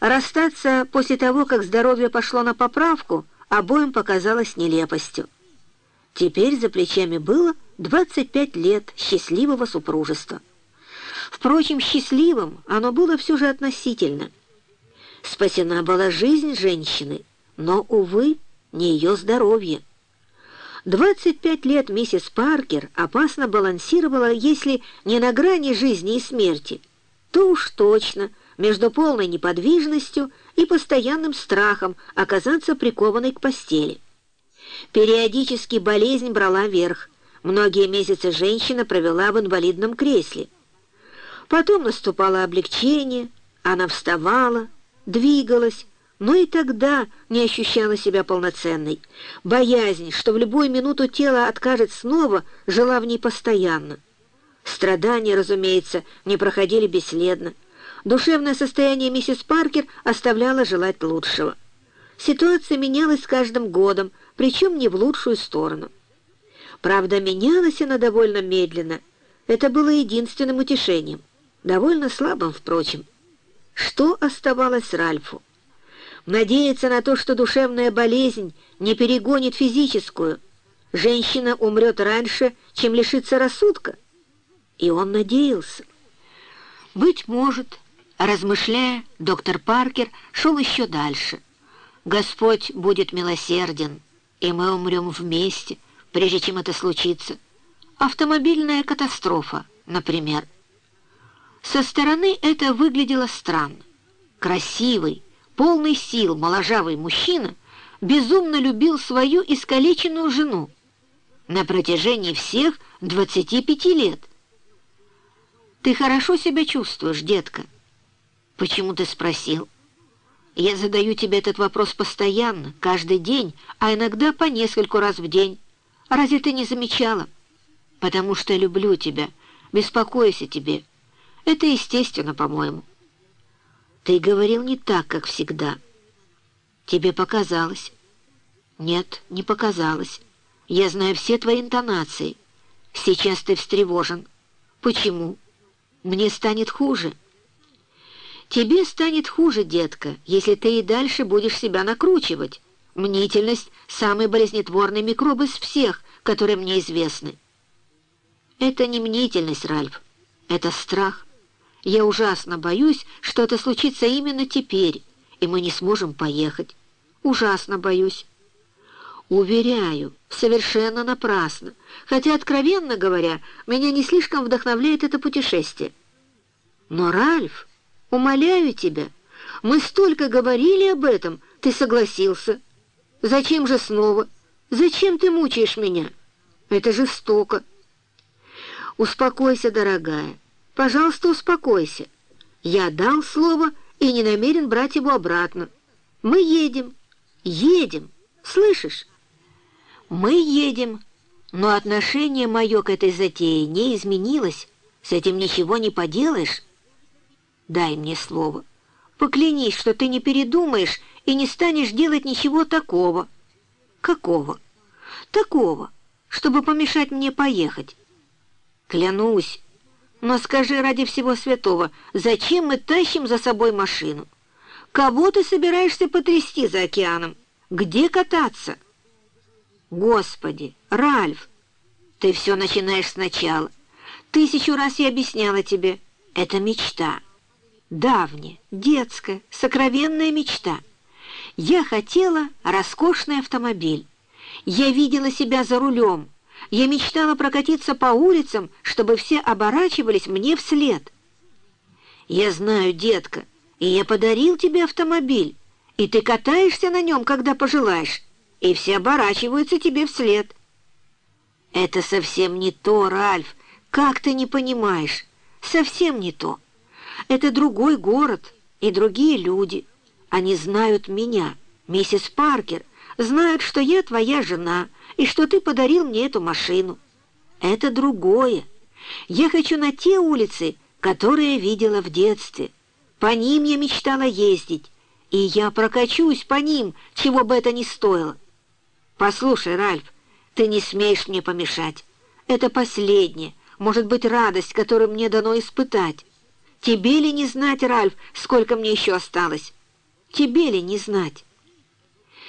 Расстаться после того, как здоровье пошло на поправку, обоим показалось нелепостью. Теперь за плечами было 25 лет счастливого супружества. Впрочем, счастливым оно было все же относительно. Спасена была жизнь женщины, но, увы, не ее здоровье. 25 лет миссис Паркер опасно балансировала, если не на грани жизни и смерти, то уж точно между полной неподвижностью и постоянным страхом оказаться прикованной к постели. Периодически болезнь брала верх. Многие месяцы женщина провела в инвалидном кресле. Потом наступало облегчение, она вставала, двигалась, но и тогда не ощущала себя полноценной. Боязнь, что в любую минуту тело откажет снова, жила в ней постоянно. Страдания, разумеется, не проходили бесследно. Душевное состояние миссис Паркер оставляло желать лучшего. Ситуация менялась с каждым годом, причем не в лучшую сторону. Правда, менялась она довольно медленно. Это было единственным утешением. Довольно слабым, впрочем. Что оставалось Ральфу? Надеяться на то, что душевная болезнь не перегонит физическую. Женщина умрет раньше, чем лишится рассудка. И он надеялся. Быть может, размышляя, доктор Паркер шел еще дальше. Господь будет милосерден, и мы умрем вместе, прежде чем это случится. Автомобильная катастрофа, например. Со стороны это выглядело странно. Красивый, полный сил моложавый мужчина безумно любил свою искалеченную жену на протяжении всех 25 лет. «Ты хорошо себя чувствуешь, детка?» «Почему ты спросил?» «Я задаю тебе этот вопрос постоянно, каждый день, а иногда по нескольку раз в день. Разве ты не замечала?» «Потому что люблю тебя, беспокоюсь о тебе. Это естественно, по-моему». Ты говорил не так, как всегда. Тебе показалось. Нет, не показалось. Я знаю все твои интонации. Сейчас ты встревожен. Почему? Мне станет хуже. Тебе станет хуже, детка, если ты и дальше будешь себя накручивать. Мнительность — самый болезнетворный микроб из всех, которые мне известны. Это не мнительность, Ральф. Это страх. Я ужасно боюсь, что это случится именно теперь, и мы не сможем поехать. Ужасно боюсь. Уверяю, совершенно напрасно, хотя, откровенно говоря, меня не слишком вдохновляет это путешествие. Но, Ральф, умоляю тебя, мы столько говорили об этом, ты согласился. Зачем же снова? Зачем ты мучаешь меня? Это жестоко. Успокойся, дорогая. Пожалуйста, успокойся. Я дал слово и не намерен брать его обратно. Мы едем, едем, слышишь? Мы едем, но отношение мое к этой затее не изменилось. С этим ничего не поделаешь. Дай мне слово. Поклянись, что ты не передумаешь и не станешь делать ничего такого. Какого? Такого, чтобы помешать мне поехать. Клянусь, но скажи ради всего святого, зачем мы тащим за собой машину? Кого ты собираешься потрясти за океаном? Где кататься? Господи, Ральф, ты все начинаешь сначала. Тысячу раз я объясняла тебе, это мечта. Давняя, детская, сокровенная мечта. Я хотела роскошный автомобиль. Я видела себя за рулем, я мечтала прокатиться по улицам, чтобы все оборачивались мне вслед. Я знаю, детка, и я подарил тебе автомобиль, и ты катаешься на нем, когда пожелаешь, и все оборачиваются тебе вслед. Это совсем не то, Ральф, как ты не понимаешь? Совсем не то. Это другой город и другие люди. Они знают меня, миссис Паркер, знают, что я твоя жена, и что ты подарил мне эту машину. Это другое. Я хочу на те улицы, которые видела в детстве. По ним я мечтала ездить, и я прокачусь по ним, чего бы это ни стоило. Послушай, Ральф, ты не смеешь мне помешать. Это последнее, может быть, радость, которую мне дано испытать. Тебе ли не знать, Ральф, сколько мне еще осталось? Тебе ли не знать?